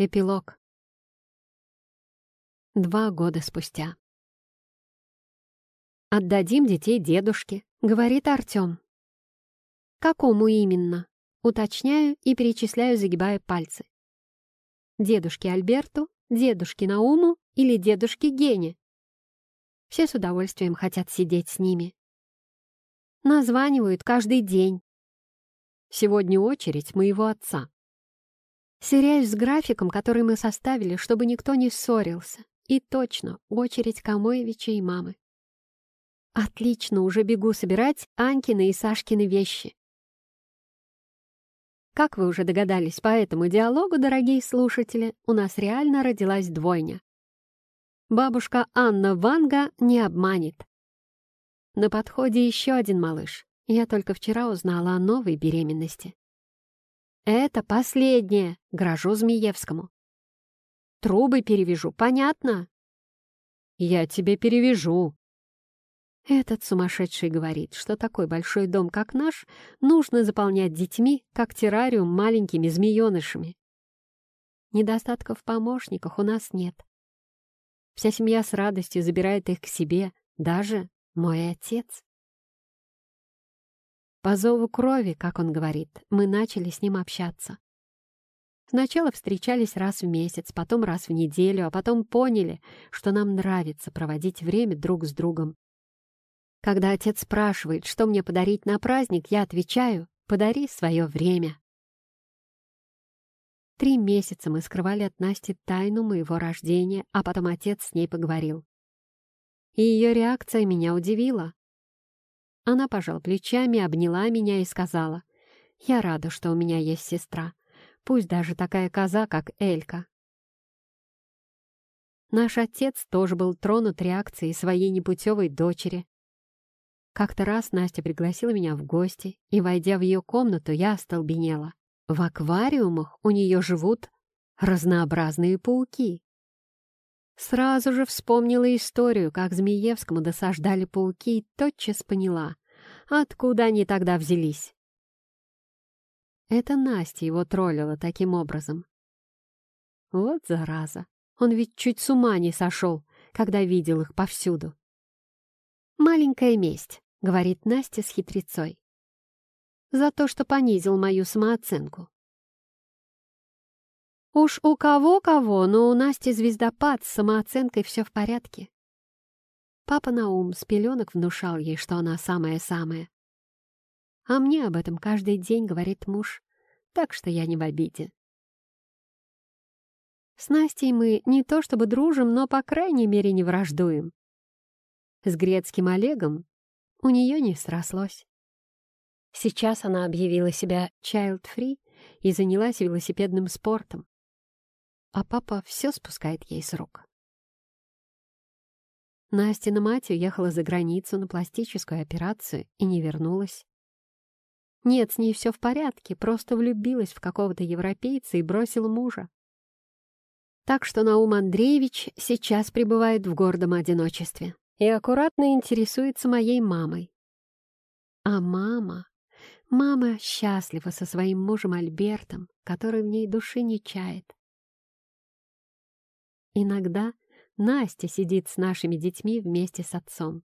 Эпилог. Два года спустя. «Отдадим детей дедушке», — говорит Артем. «Какому именно?» — уточняю и перечисляю, загибая пальцы. «Дедушке Альберту, дедушке Науму или дедушке Гене?» Все с удовольствием хотят сидеть с ними. Названивают каждый день. Сегодня очередь моего отца. Сверяюсь с графиком, который мы составили, чтобы никто не ссорился. И точно, очередь Камоевича и мамы. Отлично, уже бегу собирать Анькины и Сашкины вещи. Как вы уже догадались по этому диалогу, дорогие слушатели, у нас реально родилась двойня. Бабушка Анна Ванга не обманет. На подходе еще один малыш. Я только вчера узнала о новой беременности. «Это последнее!» — грожу Змеевскому. «Трубы перевяжу, понятно?» «Я тебе перевяжу!» Этот сумасшедший говорит, что такой большой дом, как наш, нужно заполнять детьми, как террариум маленькими змеенышами. Недостатков в помощниках у нас нет. Вся семья с радостью забирает их к себе, даже мой отец. По зову крови, как он говорит, мы начали с ним общаться. Сначала встречались раз в месяц, потом раз в неделю, а потом поняли, что нам нравится проводить время друг с другом. Когда отец спрашивает, что мне подарить на праздник, я отвечаю «подари свое время». Три месяца мы скрывали от Насти тайну моего рождения, а потом отец с ней поговорил. И ее реакция меня удивила. Она пожала плечами, обняла меня и сказала, «Я рада, что у меня есть сестра, пусть даже такая коза, как Элька». Наш отец тоже был тронут реакцией своей непутевой дочери. Как-то раз Настя пригласила меня в гости, и, войдя в ее комнату, я остолбенела. В аквариумах у нее живут разнообразные пауки. Сразу же вспомнила историю, как Змеевскому досаждали пауки, и тотчас поняла, откуда они тогда взялись. Это Настя его троллила таким образом. Вот зараза, он ведь чуть с ума не сошел, когда видел их повсюду. «Маленькая месть», — говорит Настя с хитрецой. «За то, что понизил мою самооценку. Уж у кого-кого, но у Насти звездопад, с самооценкой все в порядке. Папа Наум с пеленок внушал ей, что она самая-самая. А мне об этом каждый день говорит муж, так что я не в обиде. С Настей мы не то чтобы дружим, но, по крайней мере, не враждуем. С грецким Олегом у нее не срослось. Сейчас она объявила себя child-free и занялась велосипедным спортом а папа все спускает ей с рук. Настина мать уехала за границу на пластическую операцию и не вернулась. Нет, с ней все в порядке, просто влюбилась в какого-то европейца и бросила мужа. Так что Наум Андреевич сейчас пребывает в гордом одиночестве и аккуратно интересуется моей мамой. А мама... Мама счастлива со своим мужем Альбертом, который в ней души не чает. Иногда Настя сидит с нашими детьми вместе с отцом.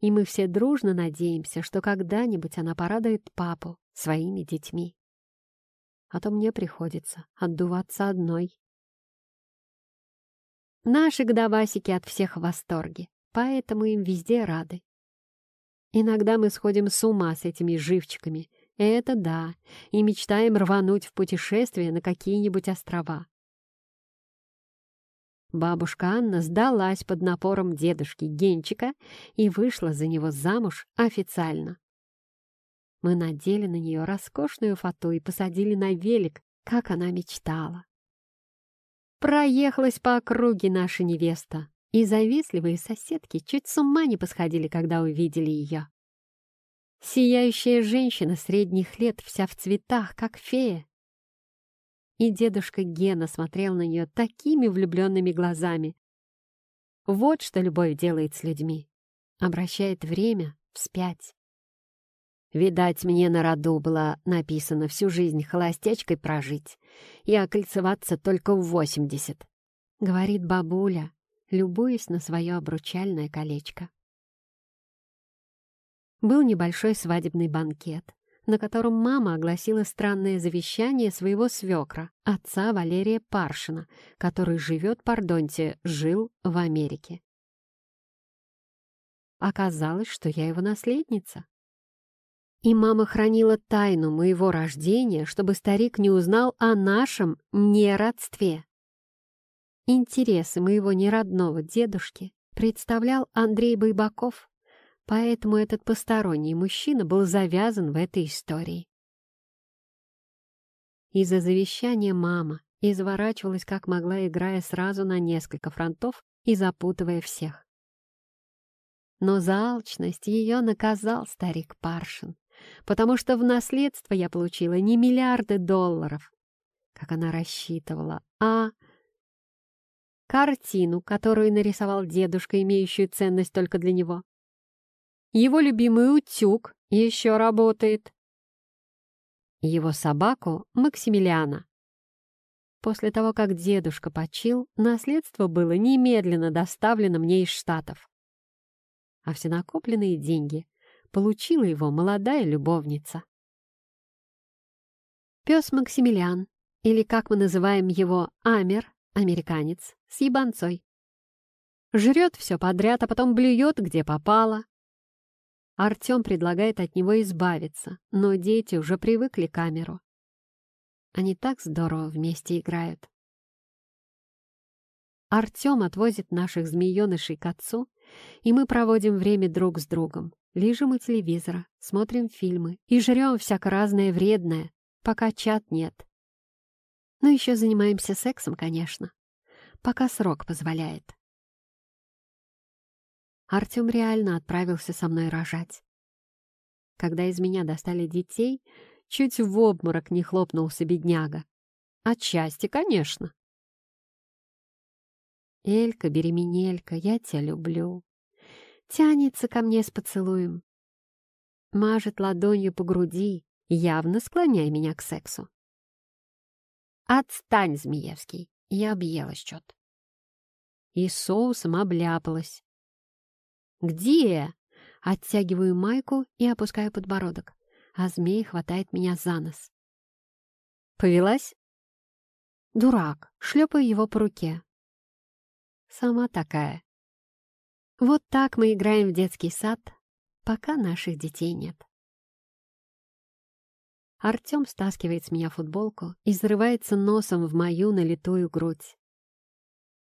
И мы все дружно надеемся, что когда-нибудь она порадует папу своими детьми. А то мне приходится отдуваться одной. Наши годовасики от всех в восторге, поэтому им везде рады. Иногда мы сходим с ума с этими живчиками, это да, и мечтаем рвануть в путешествие на какие-нибудь острова. Бабушка Анна сдалась под напором дедушки Генчика и вышла за него замуж официально. Мы надели на нее роскошную фату и посадили на велик, как она мечтала. Проехалась по округе наша невеста, и завистливые соседки чуть с ума не посходили, когда увидели ее. Сияющая женщина средних лет, вся в цветах, как фея, и дедушка Гена смотрел на нее такими влюбленными глазами. Вот что любовь делает с людьми. Обращает время вспять. Видать, мне на роду было написано всю жизнь холостячкой прожить и окольцеваться только в восемьдесят, — говорит бабуля, любуясь на свое обручальное колечко. Был небольшой свадебный банкет, на котором мама огласила странное завещание своего свекра, отца Валерия Паршина, который живет, пардонте, жил в Америке. Оказалось, что я его наследница. И мама хранила тайну моего рождения, чтобы старик не узнал о нашем неродстве. Интересы моего неродного дедушки представлял Андрей Байбаков, поэтому этот посторонний мужчина был завязан в этой истории. Из-за завещания мама изворачивалась как могла, играя сразу на несколько фронтов и запутывая всех. Но за алчность ее наказал старик Паршин, потому что в наследство я получила не миллиарды долларов, как она рассчитывала, а картину, которую нарисовал дедушка, имеющую ценность только для него. Его любимый утюг еще работает. Его собаку Максимилиана. После того, как дедушка почил, наследство было немедленно доставлено мне из Штатов. А все накопленные деньги получила его молодая любовница. Пес Максимилиан, или как мы называем его, Амер, американец, с ебанцой. Жрет все подряд, а потом блюет, где попало, Артем предлагает от него избавиться, но дети уже привыкли к камеру. Они так здорово вместе играют. Артем отвозит наших змеенышей к отцу, и мы проводим время друг с другом. Лежим у телевизора, смотрим фильмы и жрем всяко разное вредное, пока чат нет. Ну, еще занимаемся сексом, конечно, пока срок позволяет. Артем реально отправился со мной рожать. Когда из меня достали детей, чуть в обморок не хлопнулся бедняга. От счастья, конечно. Элька, беременелька, я тебя люблю. Тянется ко мне с поцелуем. Мажет ладонью по груди, явно склоняя меня к сексу. Отстань, Змеевский, я объелась что-то. И соусом обляпалась. «Где?» Оттягиваю майку и опускаю подбородок, а змей хватает меня за нос. «Повелась?» «Дурак!» Шлепаю его по руке. «Сама такая». Вот так мы играем в детский сад, пока наших детей нет. Артем стаскивает с меня футболку и зарывается носом в мою налитую грудь.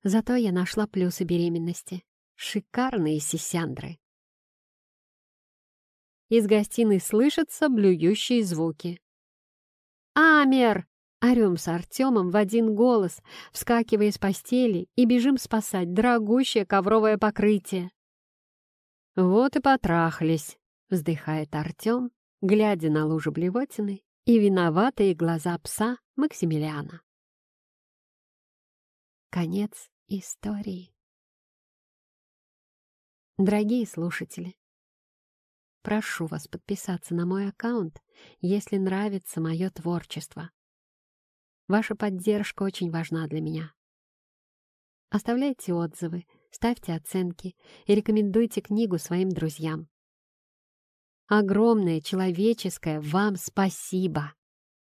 Зато я нашла плюсы беременности. Шикарные сисяндры. Из гостиной слышатся блюющие звуки. «Амер!» — орем с Артемом в один голос, вскакивая с постели и бежим спасать дорогущее ковровое покрытие. «Вот и потрахались», — вздыхает Артем, глядя на лужу блевотины и виноватые глаза пса Максимилиана. Конец истории. Дорогие слушатели, прошу вас подписаться на мой аккаунт, если нравится мое творчество. Ваша поддержка очень важна для меня. Оставляйте отзывы, ставьте оценки и рекомендуйте книгу своим друзьям. Огромное человеческое вам спасибо!